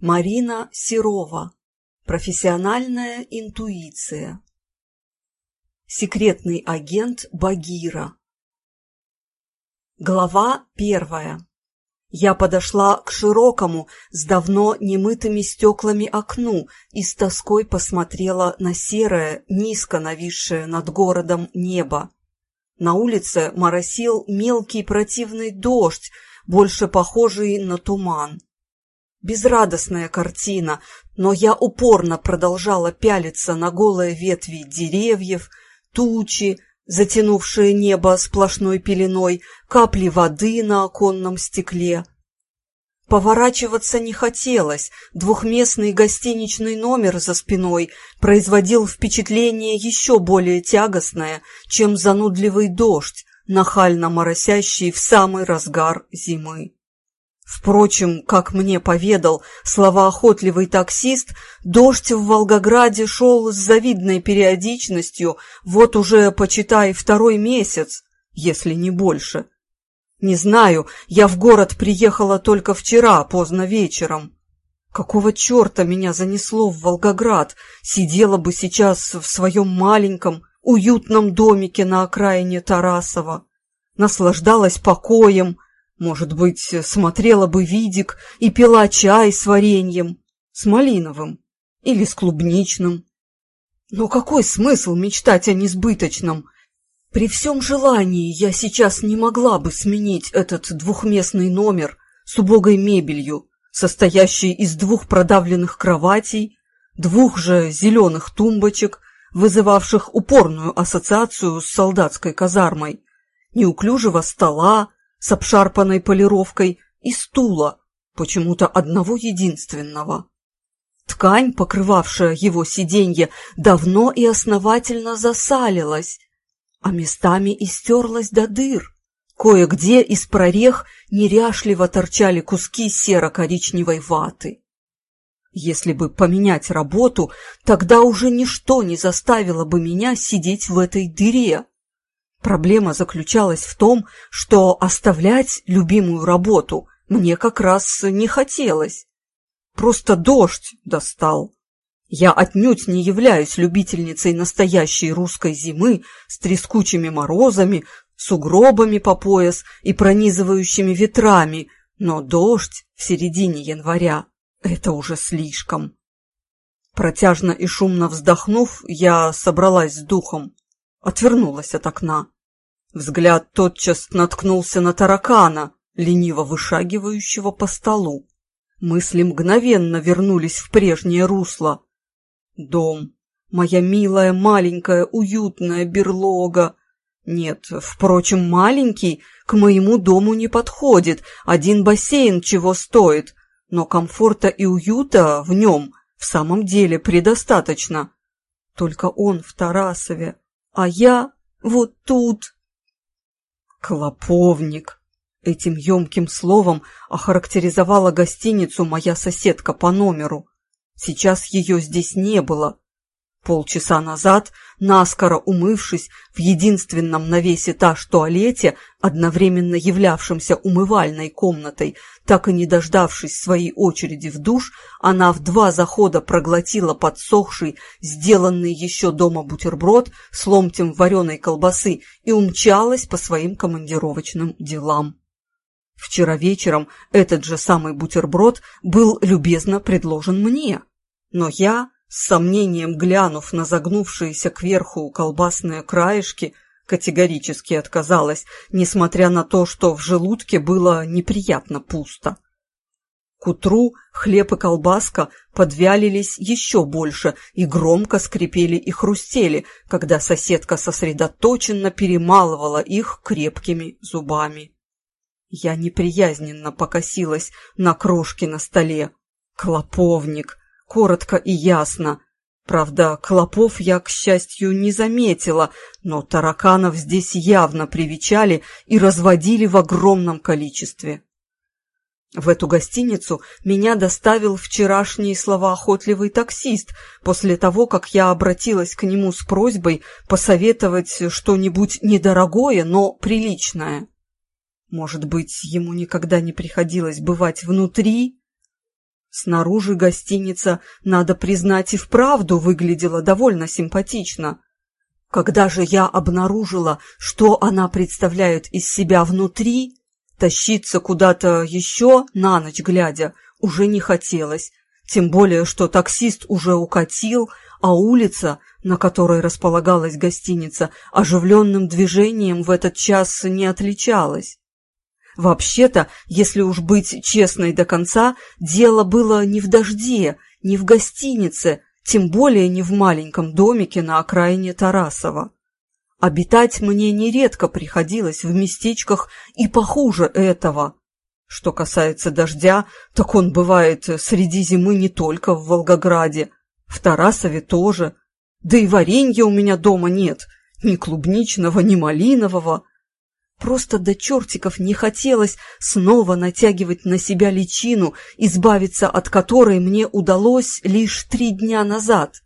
Марина Серова. Профессиональная интуиция. Секретный агент Багира. Глава первая. Я подошла к широкому, с давно немытыми стеклами окну и с тоской посмотрела на серое, низко нависшее над городом небо. На улице моросил мелкий противный дождь, больше похожий на туман. Безрадостная картина, но я упорно продолжала пялиться на голые ветви деревьев, тучи, затянувшие небо сплошной пеленой, капли воды на оконном стекле. Поворачиваться не хотелось, двухместный гостиничный номер за спиной производил впечатление еще более тягостное, чем занудливый дождь, нахально моросящий в самый разгар зимы. Впрочем, как мне поведал словоохотливый таксист, дождь в Волгограде шел с завидной периодичностью, вот уже, почитай, второй месяц, если не больше. Не знаю, я в город приехала только вчера, поздно вечером. Какого черта меня занесло в Волгоград? Сидела бы сейчас в своем маленьком, уютном домике на окраине Тарасова. Наслаждалась покоем, может быть, смотрела бы видик и пила чай с вареньем, с малиновым или с клубничным. Но какой смысл мечтать о несбыточном? При всем желании я сейчас не могла бы сменить этот двухместный номер с убогой мебелью, состоящей из двух продавленных кроватей, двух же зеленых тумбочек, вызывавших упорную ассоциацию с солдатской казармой, неуклюжего стола, с обшарпанной полировкой и стула, почему-то одного единственного. Ткань, покрывавшая его сиденье, давно и основательно засалилась, а местами истерлась до дыр. Кое-где из прорех неряшливо торчали куски серо-коричневой ваты. Если бы поменять работу, тогда уже ничто не заставило бы меня сидеть в этой дыре. Проблема заключалась в том, что оставлять любимую работу мне как раз не хотелось. Просто дождь достал. Я отнюдь не являюсь любительницей настоящей русской зимы с трескучими морозами, сугробами по пояс и пронизывающими ветрами, но дождь в середине января — это уже слишком. Протяжно и шумно вздохнув, я собралась с духом отвернулась от окна. Взгляд тотчас наткнулся на таракана, лениво вышагивающего по столу. Мысли мгновенно вернулись в прежнее русло. Дом. Моя милая, маленькая, уютная берлога. Нет, впрочем, маленький к моему дому не подходит. Один бассейн чего стоит. Но комфорта и уюта в нем в самом деле предостаточно. Только он в Тарасове, а я вот тут. Клоповник. Этим емким словом охарактеризовала гостиницу моя соседка по номеру. Сейчас ее здесь не было. Полчаса назад, наскоро умывшись в единственном на весь этаж туалете, одновременно являвшемся умывальной комнатой, так и не дождавшись своей очереди в душ, она в два захода проглотила подсохший, сделанный еще дома бутерброд с ломтем вареной колбасы и умчалась по своим командировочным делам. Вчера вечером этот же самый бутерброд был любезно предложен мне, но я с сомнением глянув на загнувшиеся кверху колбасные краешки, категорически отказалась, несмотря на то, что в желудке было неприятно пусто. К утру хлеб и колбаска подвялились еще больше и громко скрипели и хрустели, когда соседка сосредоточенно перемалывала их крепкими зубами. Я неприязненно покосилась на крошки на столе. Клоповник! Коротко и ясно. Правда, клопов я, к счастью, не заметила, но тараканов здесь явно привечали и разводили в огромном количестве. В эту гостиницу меня доставил вчерашний словоохотливый таксист после того, как я обратилась к нему с просьбой посоветовать что-нибудь недорогое, но приличное. Может быть, ему никогда не приходилось бывать внутри? Снаружи гостиница, надо признать, и вправду выглядела довольно симпатично. Когда же я обнаружила, что она представляет из себя внутри, тащиться куда-то еще на ночь глядя уже не хотелось, тем более, что таксист уже укатил, а улица, на которой располагалась гостиница, оживленным движением в этот час не отличалась. Вообще-то, если уж быть честной до конца, дело было не в дожде, не в гостинице, тем более не в маленьком домике на окраине Тарасова. Обитать мне нередко приходилось в местечках и похуже этого. Что касается дождя, так он бывает среди зимы не только в Волгограде, в Тарасове тоже. Да и варенья у меня дома нет, ни клубничного, ни малинового. Просто до чертиков не хотелось снова натягивать на себя личину, избавиться от которой мне удалось лишь три дня назад.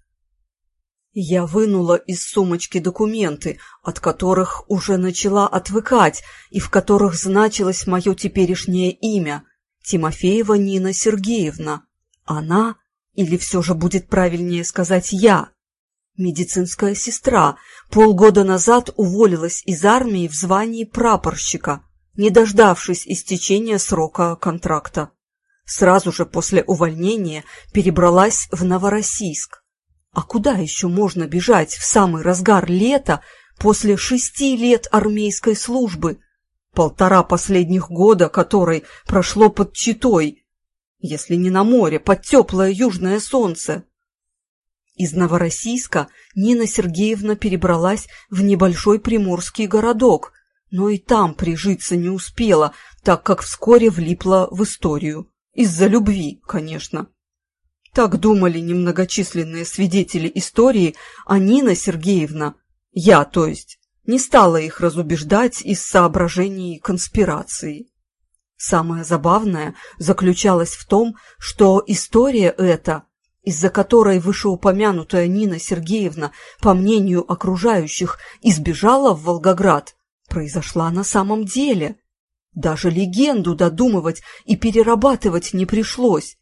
Я вынула из сумочки документы, от которых уже начала отвыкать и в которых значилось мое теперешнее имя – Тимофеева Нина Сергеевна. Она, или все же будет правильнее сказать «я», Медицинская сестра полгода назад уволилась из армии в звании прапорщика, не дождавшись истечения срока контракта. Сразу же после увольнения перебралась в Новороссийск. А куда еще можно бежать в самый разгар лета после шести лет армейской службы, полтора последних года которой прошло под Читой, если не на море, под теплое южное солнце? Из Новороссийска Нина Сергеевна перебралась в небольшой приморский городок, но и там прижиться не успела, так как вскоре влипла в историю. Из-за любви, конечно. Так думали немногочисленные свидетели истории, а Нина Сергеевна, я, то есть, не стала их разубеждать из соображений конспирации. Самое забавное заключалось в том, что история эта из-за которой вышеупомянутая Нина Сергеевна, по мнению окружающих, избежала в Волгоград, произошла на самом деле. Даже легенду додумывать и перерабатывать не пришлось.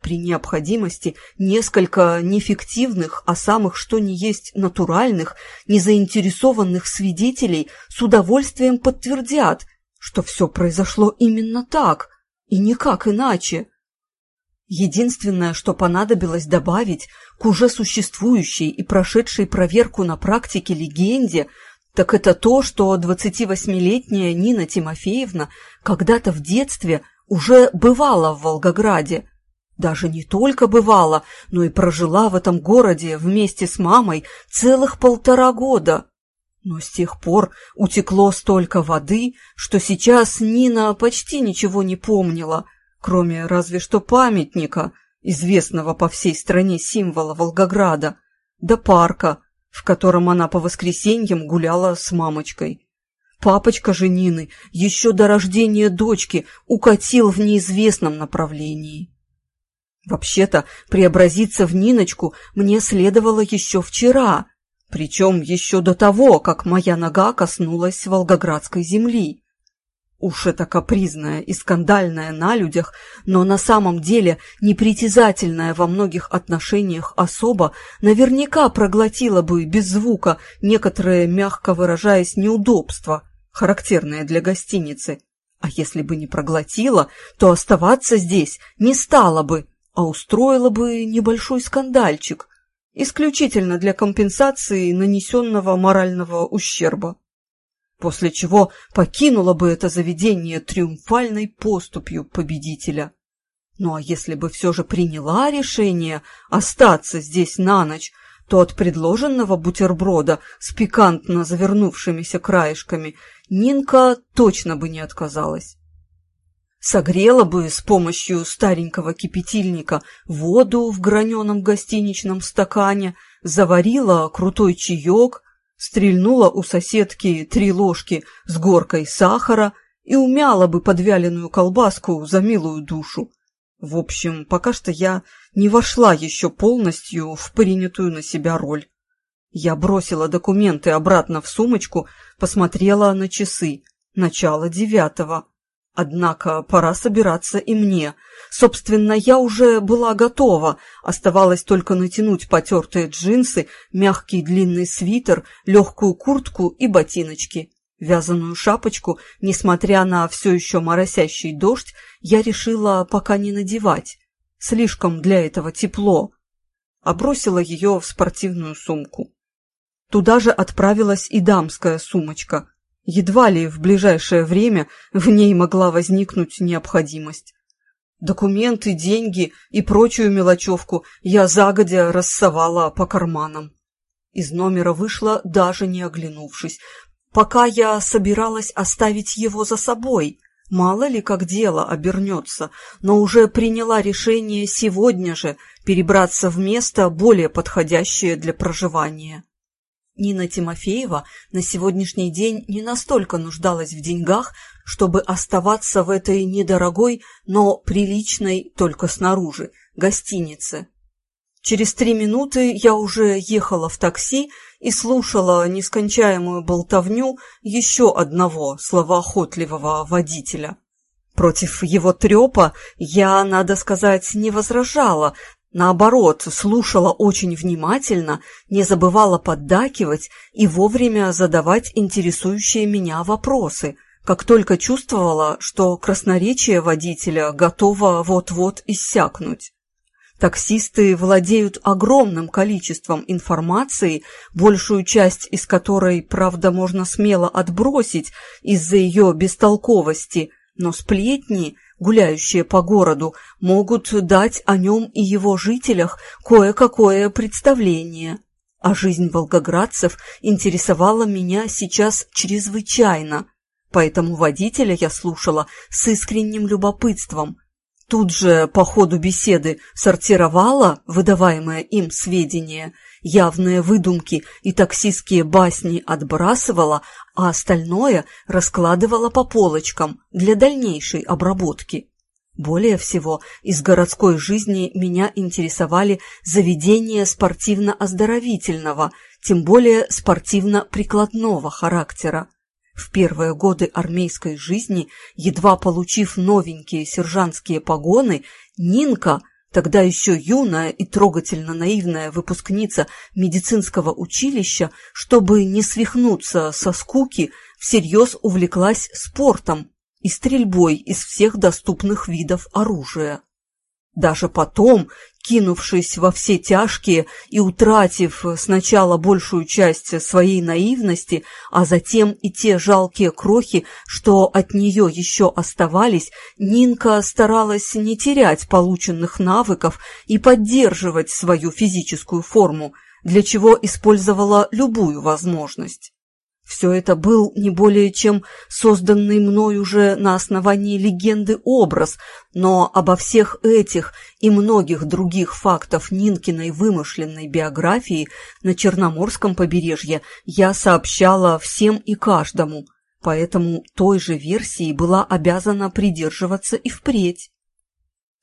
При необходимости несколько нефиктивных, а самых что ни есть натуральных, незаинтересованных свидетелей с удовольствием подтвердят, что все произошло именно так и никак иначе. Единственное, что понадобилось добавить к уже существующей и прошедшей проверку на практике легенде, так это то, что 28-летняя Нина Тимофеевна когда-то в детстве уже бывала в Волгограде. Даже не только бывала, но и прожила в этом городе вместе с мамой целых полтора года. Но с тех пор утекло столько воды, что сейчас Нина почти ничего не помнила – кроме разве что памятника, известного по всей стране символа Волгограда, до парка, в котором она по воскресеньям гуляла с мамочкой. Папочка же Нины еще до рождения дочки укатил в неизвестном направлении. Вообще-то преобразиться в Ниночку мне следовало еще вчера, причем еще до того, как моя нога коснулась волгоградской земли. Уж это капризная и скандальная на людях, но на самом деле непритязательная во многих отношениях особа наверняка проглотила бы без звука некоторые, мягко выражаясь, неудобства, характерные для гостиницы. А если бы не проглотила, то оставаться здесь не стала бы, а устроила бы небольшой скандальчик, исключительно для компенсации нанесенного морального ущерба после чего покинула бы это заведение триумфальной поступью победителя. Ну а если бы все же приняла решение остаться здесь на ночь, то от предложенного бутерброда с пикантно завернувшимися краешками Нинка точно бы не отказалась. Согрела бы с помощью старенького кипятильника воду в граненом гостиничном стакане, заварила крутой чаек, стрельнула у соседки три ложки с горкой сахара и умяла бы подвяленную колбаску за милую душу. В общем, пока что я не вошла еще полностью в принятую на себя роль. Я бросила документы обратно в сумочку, посмотрела на часы. Начало девятого. Однако пора собираться и мне. Собственно, я уже была готова, оставалось только натянуть потертые джинсы, мягкий длинный свитер, легкую куртку и ботиночки. Вязаную шапочку, несмотря на все еще моросящий дождь, я решила пока не надевать. Слишком для этого тепло. Обросила ее в спортивную сумку. Туда же отправилась и дамская сумочка. Едва ли в ближайшее время в ней могла возникнуть необходимость. Документы, деньги и прочую мелочевку я загодя рассовала по карманам. Из номера вышла, даже не оглянувшись. Пока я собиралась оставить его за собой, мало ли как дело обернется, но уже приняла решение сегодня же перебраться в место, более подходящее для проживания. Нина Тимофеева на сегодняшний день не настолько нуждалась в деньгах, чтобы оставаться в этой недорогой, но приличной только снаружи гостинице. Через три минуты я уже ехала в такси и слушала нескончаемую болтовню еще одного словоохотливого водителя. Против его трепа я, надо сказать, не возражала, Наоборот, слушала очень внимательно, не забывала поддакивать и вовремя задавать интересующие меня вопросы, как только чувствовала, что красноречие водителя готово вот-вот иссякнуть. Таксисты владеют огромным количеством информации, большую часть из которой, правда, можно смело отбросить из-за ее бестолковости, но сплетни – гуляющие по городу, могут дать о нем и его жителях кое-какое представление. А жизнь волгоградцев интересовала меня сейчас чрезвычайно, поэтому водителя я слушала с искренним любопытством. Тут же по ходу беседы сортировала выдаваемые им сведения – явные выдумки и таксистские басни отбрасывала, а остальное раскладывала по полочкам для дальнейшей обработки. Более всего из городской жизни меня интересовали заведения спортивно-оздоровительного, тем более спортивно-прикладного характера. В первые годы армейской жизни, едва получив новенькие сержантские погоны, Нинка – Тогда еще юная и трогательно наивная выпускница медицинского училища, чтобы не свихнуться со скуки, всерьез увлеклась спортом и стрельбой из всех доступных видов оружия. Даже потом, кинувшись во все тяжкие и утратив сначала большую часть своей наивности, а затем и те жалкие крохи, что от нее еще оставались, Нинка старалась не терять полученных навыков и поддерживать свою физическую форму, для чего использовала любую возможность. Все это был не более чем созданный мной уже на основании легенды образ, но обо всех этих и многих других фактов Нинкиной вымышленной биографии на Черноморском побережье я сообщала всем и каждому, поэтому той же версии была обязана придерживаться и впредь.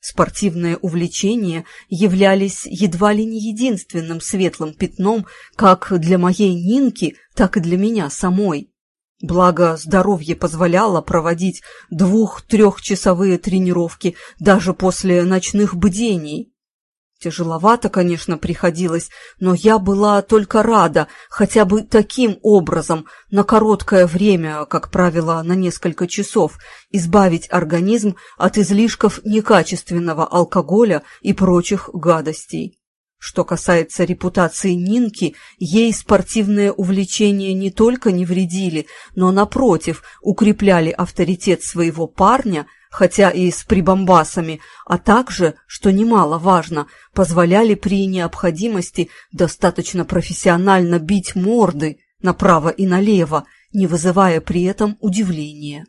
Спортивные увлечения являлись едва ли не единственным светлым пятном как для моей Нинки, так и для меня самой. Благо, здоровье позволяло проводить двух-трехчасовые тренировки даже после ночных бдений. Тяжеловато, конечно, приходилось, но я была только рада хотя бы таким образом на короткое время, как правило, на несколько часов, избавить организм от излишков некачественного алкоголя и прочих гадостей. Что касается репутации Нинки, ей спортивные увлечения не только не вредили, но, напротив, укрепляли авторитет своего парня, хотя и с прибамбасами, а также, что немаловажно, позволяли при необходимости достаточно профессионально бить морды направо и налево, не вызывая при этом удивления.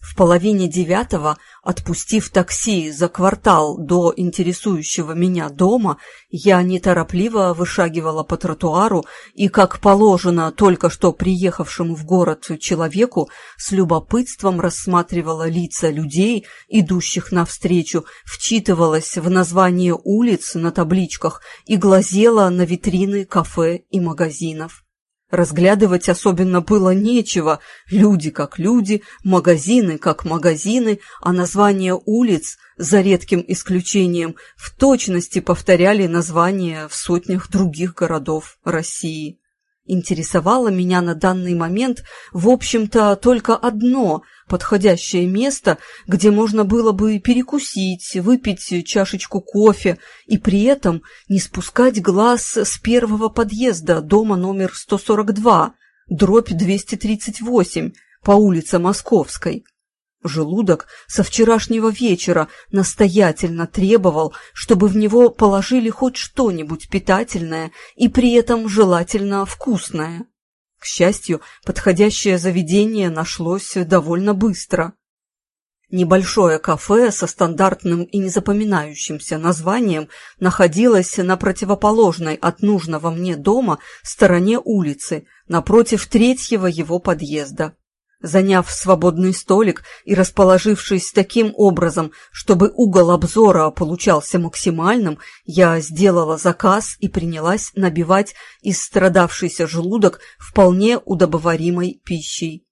В половине девятого, отпустив такси за квартал до интересующего меня дома, я неторопливо вышагивала по тротуару и, как положено только что приехавшему в город человеку, с любопытством рассматривала лица людей, идущих навстречу, вчитывалась в название улиц на табличках и глазела на витрины кафе и магазинов. Разглядывать особенно было нечего. Люди как люди, магазины как магазины, а названия улиц, за редким исключением, в точности повторяли названия в сотнях других городов России. Интересовало меня на данный момент, в общем-то, только одно подходящее место, где можно было бы перекусить, выпить чашечку кофе и при этом не спускать глаз с первого подъезда дома номер 142, дробь 238, по улице Московской. Желудок со вчерашнего вечера настоятельно требовал, чтобы в него положили хоть что-нибудь питательное и при этом желательно вкусное. К счастью, подходящее заведение нашлось довольно быстро. Небольшое кафе со стандартным и незапоминающимся названием находилось на противоположной от нужного мне дома стороне улицы, напротив третьего его подъезда. Заняв свободный столик и расположившись таким образом, чтобы угол обзора получался максимальным, я сделала заказ и принялась набивать истрадавшийся желудок вполне удобоваримой пищей.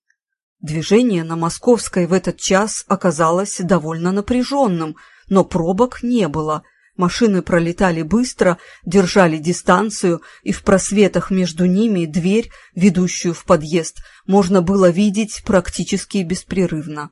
Движение на Московской в этот час оказалось довольно напряженным, но пробок не было – Машины пролетали быстро, держали дистанцию, и в просветах между ними дверь, ведущую в подъезд, можно было видеть практически беспрерывно.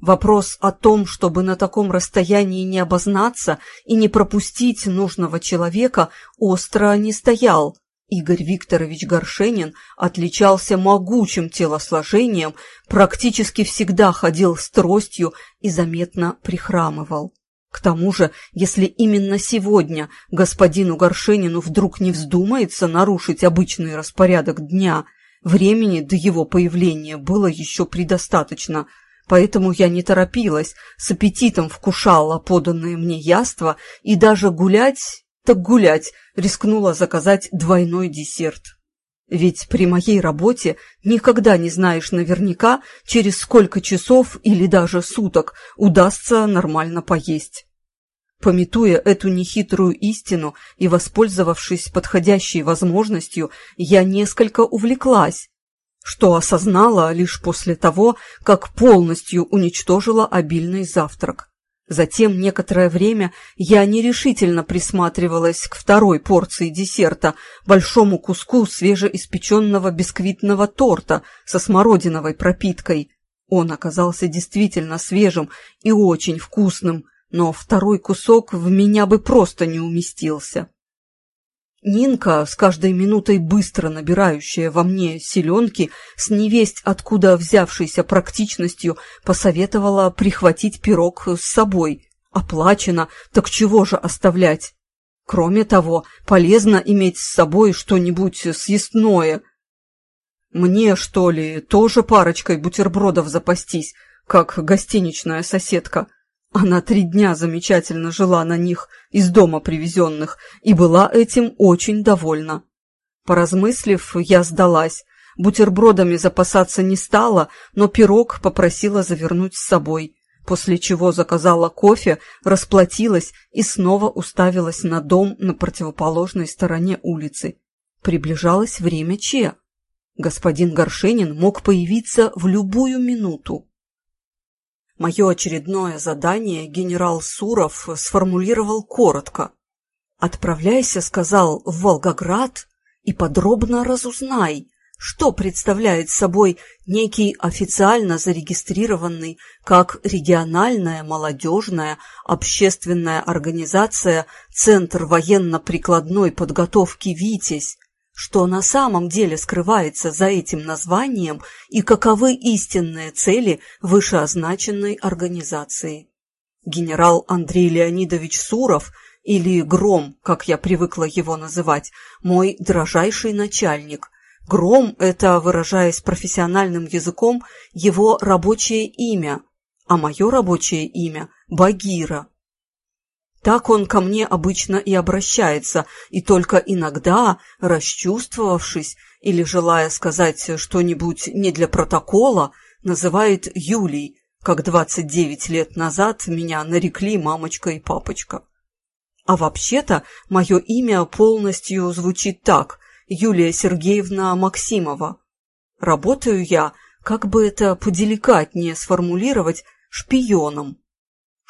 Вопрос о том, чтобы на таком расстоянии не обознаться и не пропустить нужного человека, остро не стоял. Игорь Викторович Горшенин отличался могучим телосложением, практически всегда ходил с тростью и заметно прихрамывал. К тому же, если именно сегодня господину Горшенину вдруг не вздумается нарушить обычный распорядок дня, времени до его появления было еще предостаточно, поэтому я не торопилась, с аппетитом вкушала поданное мне яство и даже гулять, так гулять, рискнула заказать двойной десерт. Ведь при моей работе никогда не знаешь наверняка, через сколько часов или даже суток удастся нормально поесть. Пометуя эту нехитрую истину и воспользовавшись подходящей возможностью, я несколько увлеклась, что осознала лишь после того, как полностью уничтожила обильный завтрак. Затем некоторое время я нерешительно присматривалась к второй порции десерта, большому куску свежеиспеченного бисквитного торта со смородиновой пропиткой. Он оказался действительно свежим и очень вкусным, но второй кусок в меня бы просто не уместился. Нинка, с каждой минутой быстро набирающая во мне селенки, с невесть откуда взявшейся практичностью, посоветовала прихватить пирог с собой. Оплачено, так чего же оставлять? Кроме того, полезно иметь с собой что-нибудь съестное. Мне, что ли, тоже парочкой бутербродов запастись, как гостиничная соседка? Она три дня замечательно жила на них из дома привезенных и была этим очень довольна. Поразмыслив, я сдалась. Бутербродами запасаться не стала, но пирог попросила завернуть с собой, после чего заказала кофе, расплатилась и снова уставилась на дом на противоположной стороне улицы. Приближалось время Че. Господин Горшенин мог появиться в любую минуту. Мое очередное задание генерал Суров сформулировал коротко. «Отправляйся, — сказал, — в Волгоград и подробно разузнай, что представляет собой некий официально зарегистрированный как региональная молодежная общественная организация Центр военно-прикладной подготовки «Витязь», что на самом деле скрывается за этим названием и каковы истинные цели вышеозначенной организации. Генерал Андрей Леонидович Суров, или Гром, как я привыкла его называть, мой дрожайший начальник. Гром – это, выражаясь профессиональным языком, его рабочее имя, а мое рабочее имя – Багира. Так он ко мне обычно и обращается, и только иногда, расчувствовавшись или желая сказать что-нибудь не для протокола, называет Юлей, как 29 лет назад меня нарекли мамочка и папочка. А вообще-то мое имя полностью звучит так – Юлия Сергеевна Максимова. Работаю я, как бы это поделикатнее сформулировать, шпионом.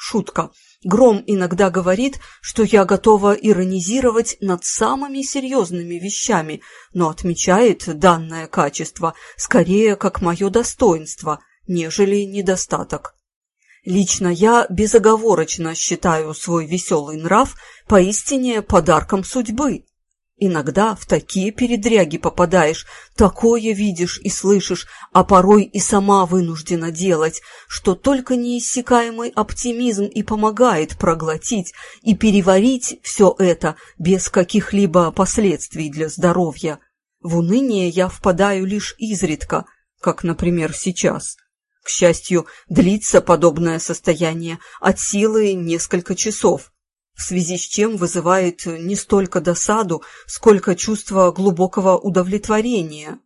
Шутка. Гром иногда говорит, что я готова иронизировать над самыми серьезными вещами, но отмечает данное качество скорее как мое достоинство, нежели недостаток. Лично я безоговорочно считаю свой веселый нрав поистине подарком судьбы. Иногда в такие передряги попадаешь, такое видишь и слышишь, а порой и сама вынуждена делать, что только неиссякаемый оптимизм и помогает проглотить и переварить все это без каких-либо последствий для здоровья. В уныние я впадаю лишь изредка, как, например, сейчас. К счастью, длится подобное состояние от силы несколько часов, в связи с чем вызывает не столько досаду, сколько чувство глубокого удовлетворения,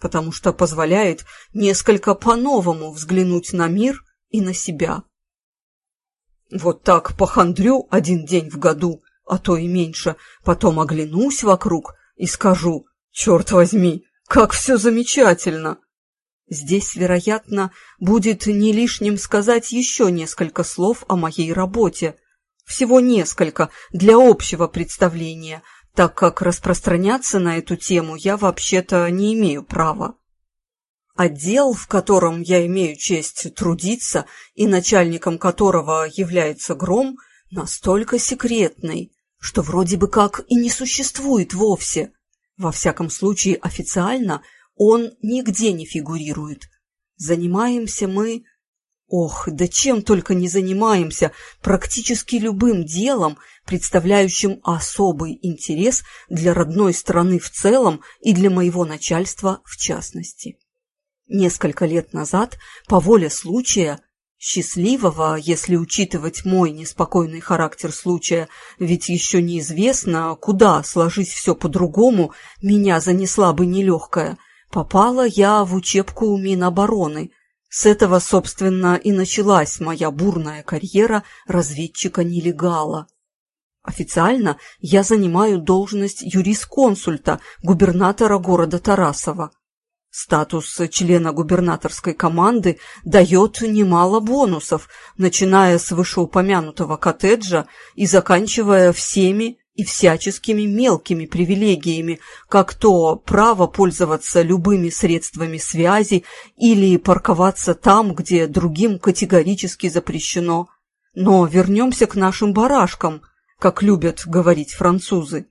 потому что позволяет несколько по-новому взглянуть на мир и на себя. Вот так похандрю один день в году, а то и меньше, потом оглянусь вокруг и скажу, черт возьми, как все замечательно. Здесь, вероятно, будет не лишним сказать еще несколько слов о моей работе – всего несколько, для общего представления, так как распространяться на эту тему я вообще-то не имею права. Отдел, в котором я имею честь трудиться и начальником которого является Гром, настолько секретный, что вроде бы как и не существует вовсе. Во всяком случае, официально он нигде не фигурирует. Занимаемся мы Ох, да чем только не занимаемся, практически любым делом, представляющим особый интерес для родной страны в целом и для моего начальства в частности. Несколько лет назад, по воле случая, счастливого, если учитывать мой неспокойный характер случая, ведь еще неизвестно, куда, сложить все по-другому, меня занесла бы нелегкая, попала я в учебку Минобороны – с этого, собственно, и началась моя бурная карьера разведчика-нелегала. Официально я занимаю должность юрисконсульта губернатора города Тарасова. Статус члена губернаторской команды дает немало бонусов, начиная с вышеупомянутого коттеджа и заканчивая всеми и всяческими мелкими привилегиями, как то право пользоваться любыми средствами связи или парковаться там, где другим категорически запрещено. Но вернемся к нашим барашкам, как любят говорить французы.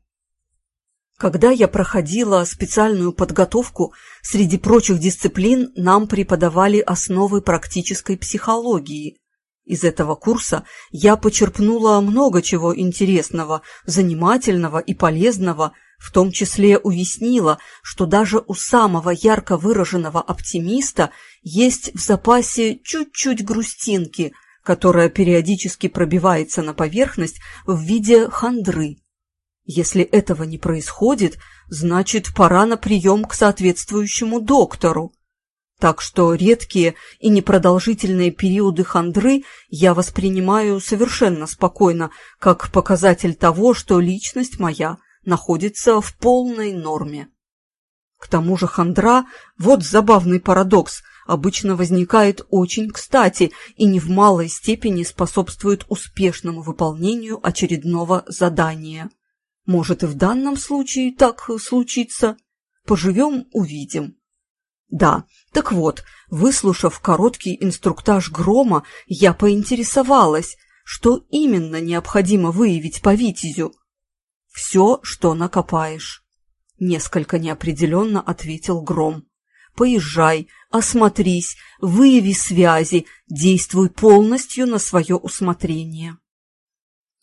Когда я проходила специальную подготовку, среди прочих дисциплин нам преподавали основы практической психологии – из этого курса я почерпнула много чего интересного, занимательного и полезного, в том числе уяснила, что даже у самого ярко выраженного оптимиста есть в запасе чуть-чуть грустинки, которая периодически пробивается на поверхность в виде хандры. Если этого не происходит, значит, пора на прием к соответствующему доктору. Так что редкие и непродолжительные периоды хандры я воспринимаю совершенно спокойно, как показатель того, что личность моя находится в полной норме. К тому же хандра, вот забавный парадокс, обычно возникает очень кстати и не в малой степени способствует успешному выполнению очередного задания. Может и в данном случае так случится. Поживем – увидим. Да, так вот, выслушав короткий инструктаж грома, я поинтересовалась, что именно необходимо выявить по Витязю. «Все, что накопаешь», — несколько неопределенно ответил гром. «Поезжай, осмотрись, выяви связи, действуй полностью на свое усмотрение».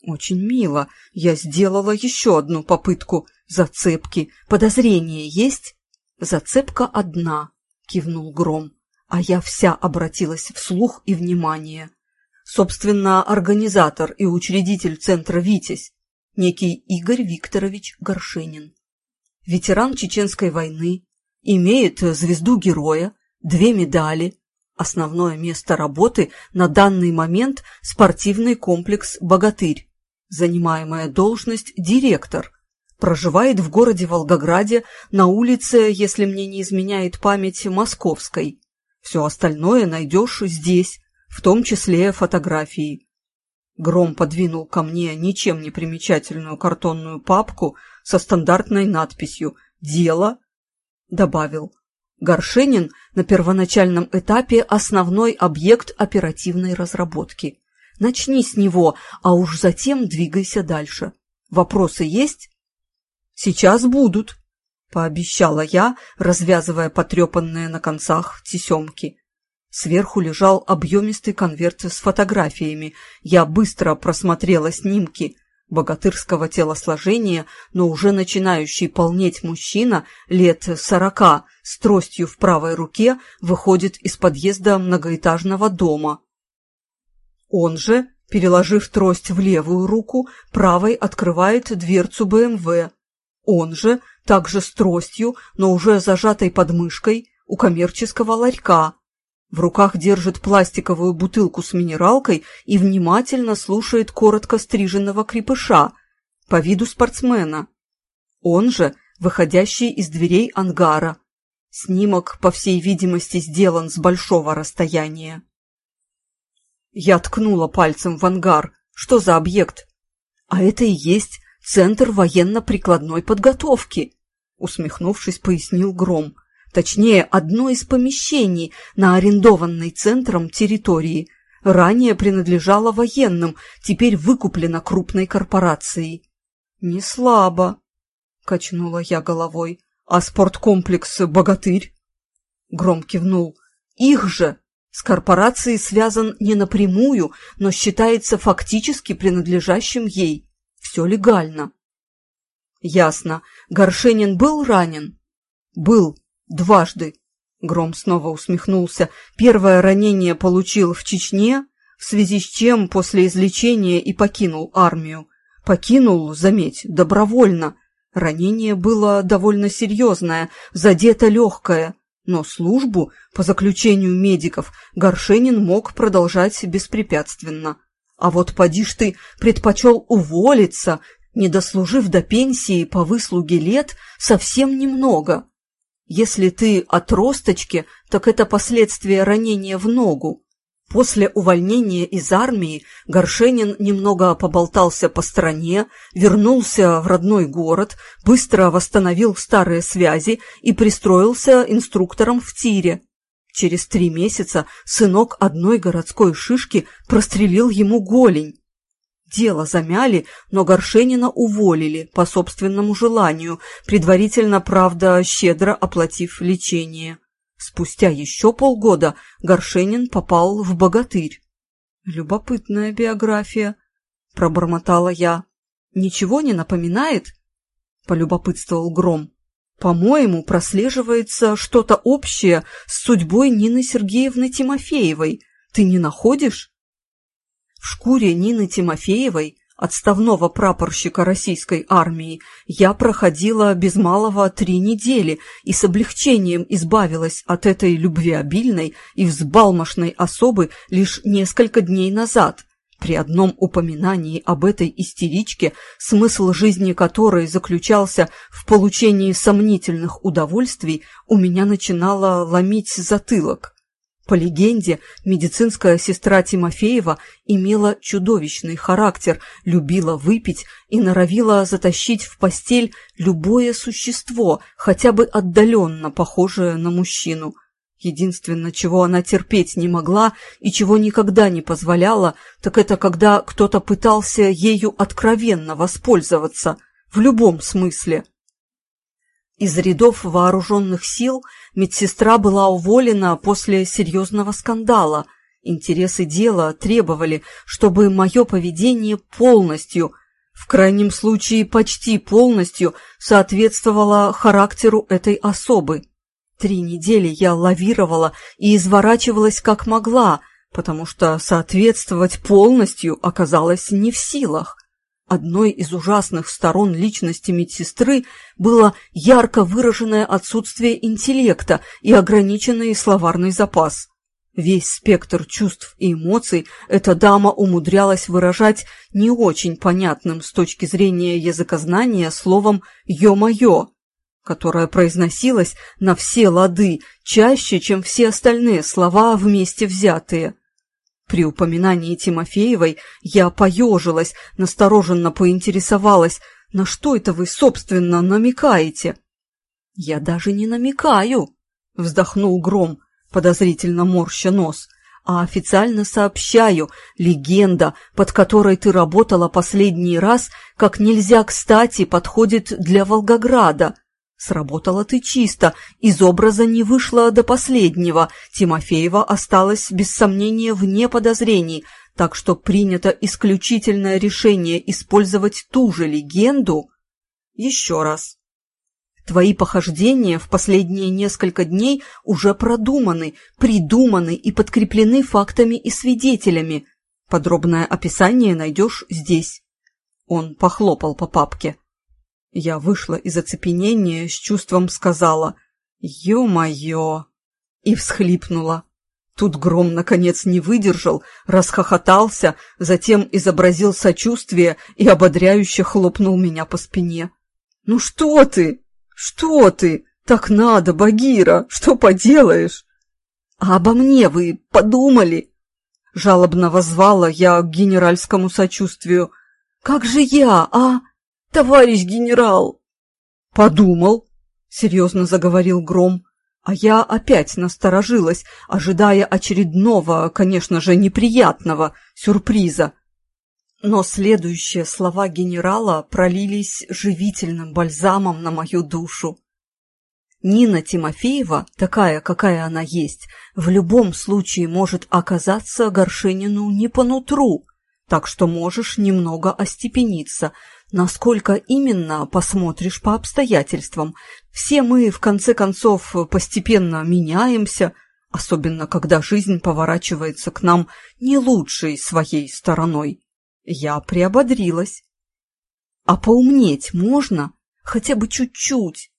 Очень мило. Я сделала еще одну попытку. Зацепки. Подозрения есть? Зацепка одна. — кивнул Гром, а я вся обратилась в слух и внимание. Собственно, организатор и учредитель центра «Витязь» некий Игорь Викторович Горшенин. Ветеран Чеченской войны, имеет звезду героя, две медали, основное место работы на данный момент спортивный комплекс «Богатырь», занимаемая должность директор, Проживает в городе Волгограде, на улице, если мне не изменяет память, Московской. Все остальное найдешь здесь, в том числе фотографии. Гром подвинул ко мне ничем не примечательную картонную папку со стандартной надписью «Дело», добавил. Горшенин на первоначальном этапе основной объект оперативной разработки. Начни с него, а уж затем двигайся дальше. Вопросы есть? Сейчас будут, пообещала я, развязывая потрепанные на концах тесемки. Сверху лежал объемистый конверт с фотографиями. Я быстро просмотрела снимки богатырского телосложения, но уже начинающий полнеть мужчина лет сорока с тростью в правой руке выходит из подъезда многоэтажного дома. Он же, переложив трость в левую руку, правой открывает дверцу БМВ. Он же, также с тростью, но уже зажатой подмышкой, у коммерческого ларька. В руках держит пластиковую бутылку с минералкой и внимательно слушает коротко стриженного крепыша, по виду спортсмена. Он же, выходящий из дверей ангара. Снимок, по всей видимости, сделан с большого расстояния. Я ткнула пальцем в ангар. Что за объект? А это и есть Центр военно-прикладной подготовки, усмехнувшись, пояснил Гром. Точнее, одно из помещений на арендованной центром территории. Ранее принадлежало военным, теперь выкуплено крупной корпорацией. Не слабо, качнула я головой. А спорткомплекс «Богатырь»? Гром кивнул. Их же! С корпорацией связан не напрямую, но считается фактически принадлежащим ей. Все легально. Ясно. Горшенин был ранен? Был. Дважды. Гром снова усмехнулся. Первое ранение получил в Чечне, в связи с чем после излечения и покинул армию. Покинул, заметь, добровольно. Ранение было довольно серьезное, задето легкое, но службу, по заключению медиков, Горшенин мог продолжать беспрепятственно. А вот поди ж ты предпочел уволиться, не дослужив до пенсии по выслуге лет совсем немного. Если ты от росточки, так это последствия ранения в ногу. После увольнения из армии Горшенин немного поболтался по стране, вернулся в родной город, быстро восстановил старые связи и пристроился инструктором в тире. Через три месяца сынок одной городской шишки прострелил ему голень. Дело замяли, но Горшенина уволили по собственному желанию, предварительно, правда, щедро оплатив лечение. Спустя еще полгода Горшенин попал в «Богатырь». «Любопытная биография», — пробормотала я. «Ничего не напоминает?» — полюбопытствовал Гром. По-моему, прослеживается что-то общее с судьбой Нины Сергеевны Тимофеевой. Ты не находишь? В шкуре Нины Тимофеевой, отставного прапорщика российской армии, я проходила без малого три недели и с облегчением избавилась от этой любвеобильной и взбалмошной особы лишь несколько дней назад – при одном упоминании об этой истеричке, смысл жизни которой заключался в получении сомнительных удовольствий, у меня начинало ломить затылок. По легенде, медицинская сестра Тимофеева имела чудовищный характер, любила выпить и норовила затащить в постель любое существо, хотя бы отдаленно похожее на мужчину – Единственное, чего она терпеть не могла и чего никогда не позволяла, так это когда кто-то пытался ею откровенно воспользоваться, в любом смысле. Из рядов вооруженных сил медсестра была уволена после серьезного скандала. Интересы дела требовали, чтобы мое поведение полностью, в крайнем случае почти полностью, соответствовало характеру этой особы. Три недели я лавировала и изворачивалась как могла, потому что соответствовать полностью оказалось не в силах. Одной из ужасных сторон личности медсестры было ярко выраженное отсутствие интеллекта и ограниченный словарный запас. Весь спектр чувств и эмоций эта дама умудрялась выражать не очень понятным с точки зрения языкознания словом «ё-моё», которое произносилось на все лады чаще, чем все остальные слова вместе взятые. При упоминании Тимофеевой я поежилась, настороженно поинтересовалась, на что это вы, собственно, намекаете? «Я даже не намекаю», — вздохнул Гром, подозрительно морща нос, «а официально сообщаю, легенда, под которой ты работала последний раз, как нельзя кстати подходит для Волгограда». Сработала ты чисто, из образа не вышла до последнего. Тимофеева осталась без сомнения вне подозрений, так что принято исключительное решение использовать ту же легенду. Еще раз. Твои похождения в последние несколько дней уже продуманы, придуманы и подкреплены фактами и свидетелями. Подробное описание найдешь здесь. Он похлопал по папке. Я вышла из оцепенения, с чувством сказала «Ё-моё!» и всхлипнула. Тут Гром, наконец, не выдержал, расхохотался, затем изобразил сочувствие и ободряюще хлопнул меня по спине. «Ну что ты? Что ты? Так надо, Багира, что поделаешь?» «А обо мне вы подумали?» Жалобно возвала я к генеральскому сочувствию. «Как же я, а?» Товарищ генерал!» «Подумал», — серьезно заговорил Гром, а я опять насторожилась, ожидая очередного, конечно же, неприятного сюрприза. Но следующие слова генерала пролились живительным бальзамом на мою душу. Нина Тимофеева, такая, какая она есть, в любом случае может оказаться Горшенину не по нутру, так что можешь немного остепениться, Насколько именно, посмотришь по обстоятельствам. Все мы, в конце концов, постепенно меняемся, особенно когда жизнь поворачивается к нам не лучшей своей стороной. Я приободрилась. А поумнеть можно? Хотя бы чуть-чуть.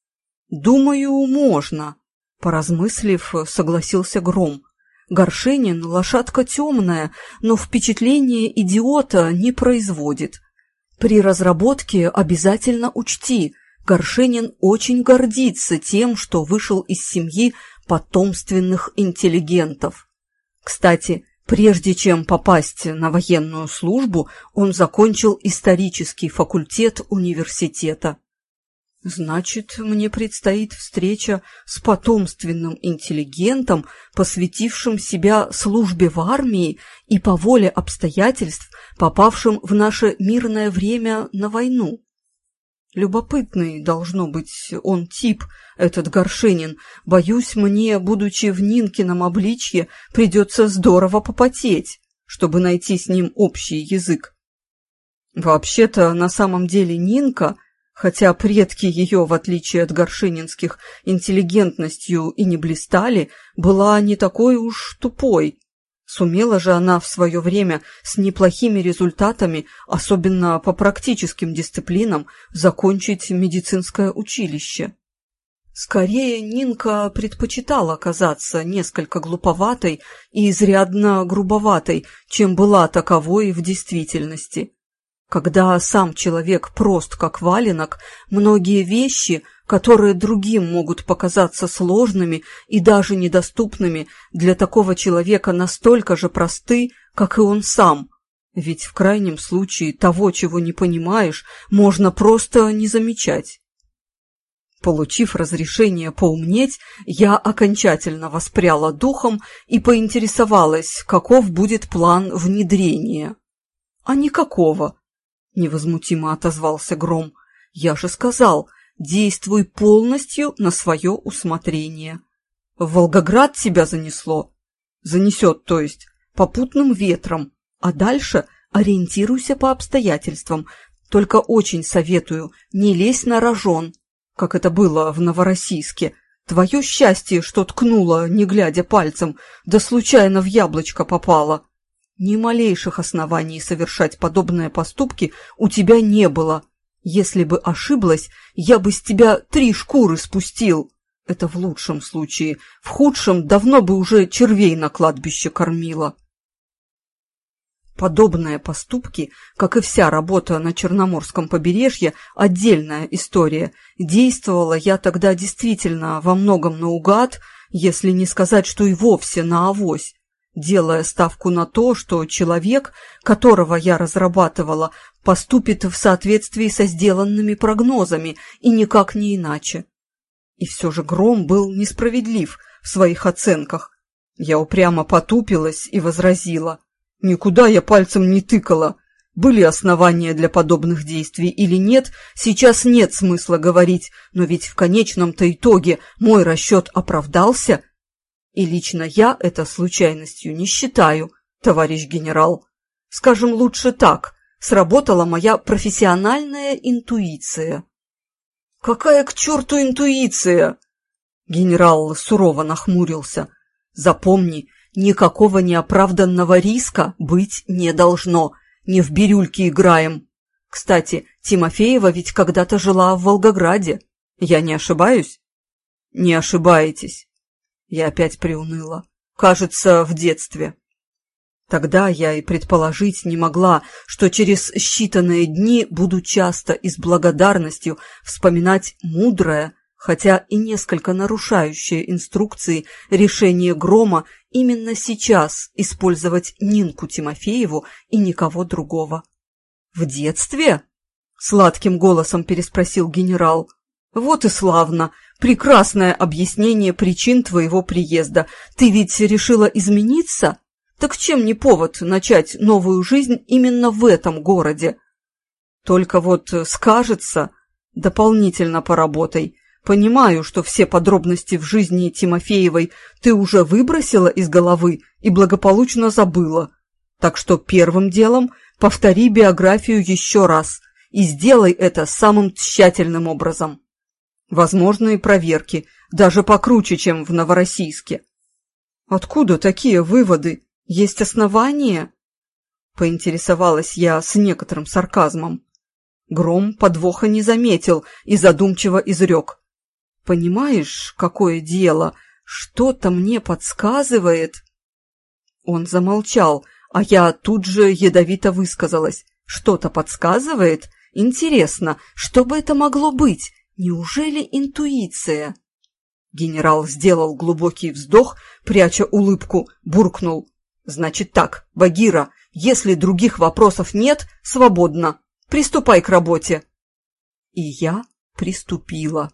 Думаю, можно. Поразмыслив, согласился Гром. Горшенин — лошадка темная, но впечатление идиота не производит. При разработке обязательно учти, Горшенин очень гордится тем, что вышел из семьи потомственных интеллигентов. Кстати, прежде чем попасть на военную службу, он закончил исторический факультет университета. Значит, мне предстоит встреча с потомственным интеллигентом, посвятившим себя службе в армии и по воле обстоятельств, попавшим в наше мирное время на войну. Любопытный, должно быть, он тип, этот Горшенин. Боюсь, мне, будучи в Нинкином обличье, придется здорово попотеть, чтобы найти с ним общий язык. Вообще-то, на самом деле, Нинка Хотя предки ее, в отличие от горшининских, интеллигентностью и не блистали, была не такой уж тупой. Сумела же она в свое время с неплохими результатами, особенно по практическим дисциплинам, закончить медицинское училище. Скорее, Нинка предпочитала казаться несколько глуповатой и изрядно грубоватой, чем была таковой в действительности. Когда сам человек прост как валенок, многие вещи, которые другим могут показаться сложными и даже недоступными, для такого человека настолько же просты, как и он сам. Ведь в крайнем случае того, чего не понимаешь, можно просто не замечать. Получив разрешение поумнеть, я окончательно воспряла духом и поинтересовалась, каков будет план внедрения. А никакого. — невозмутимо отозвался Гром. «Я же сказал, действуй полностью на свое усмотрение. В Волгоград тебя занесло. Занесет, то есть, попутным ветром. А дальше ориентируйся по обстоятельствам. Только очень советую, не лезь на рожон, как это было в Новороссийске. Твое счастье, что ткнуло, не глядя пальцем, да случайно в яблочко попало. Ни малейших оснований совершать подобные поступки у тебя не было. Если бы ошиблась, я бы с тебя три шкуры спустил. Это в лучшем случае. В худшем давно бы уже червей на кладбище кормила. Подобные поступки, как и вся работа на Черноморском побережье, отдельная история. Действовала я тогда действительно во многом наугад, если не сказать, что и вовсе на авось, делая ставку на то, что человек, которого я разрабатывала, поступит в соответствии со сделанными прогнозами и никак не иначе. И все же Гром был несправедлив в своих оценках. Я упрямо потупилась и возразила. Никуда я пальцем не тыкала. Были основания для подобных действий или нет, сейчас нет смысла говорить, но ведь в конечном-то итоге мой расчет оправдался. И лично я это случайностью не считаю, товарищ генерал. Скажем лучше так, сработала моя профессиональная интуиция. «Какая к черту интуиция?» Генерал сурово нахмурился. «Запомни, Никакого неоправданного риска быть не должно. Не в бирюльке играем. Кстати, Тимофеева ведь когда-то жила в Волгограде. Я не ошибаюсь? Не ошибаетесь. Я опять приуныла. Кажется, в детстве. Тогда я и предположить не могла, что через считанные дни буду часто и с благодарностью вспоминать мудрое, хотя и несколько нарушающее инструкции решение Грома именно сейчас использовать Нинку Тимофееву и никого другого. «В детстве?» — сладким голосом переспросил генерал. «Вот и славно! Прекрасное объяснение причин твоего приезда. Ты ведь решила измениться? Так чем не повод начать новую жизнь именно в этом городе? Только вот скажется, дополнительно поработай, Понимаю, что все подробности в жизни Тимофеевой ты уже выбросила из головы и благополучно забыла. Так что первым делом повтори биографию еще раз и сделай это самым тщательным образом. Возможны и проверки, даже покруче, чем в Новороссийске. Откуда такие выводы? Есть основания? Поинтересовалась я с некоторым сарказмом. Гром подвоха не заметил и задумчиво изрек. Понимаешь, какое дело? Что-то мне подсказывает. Он замолчал, а я тут же ядовито высказалась. Что-то подсказывает? Интересно, что бы это могло быть? Неужели интуиция? Генерал сделал глубокий вздох, пряча улыбку, буркнул. «Значит так, Багира, если других вопросов нет, свободно. Приступай к работе». И я приступила.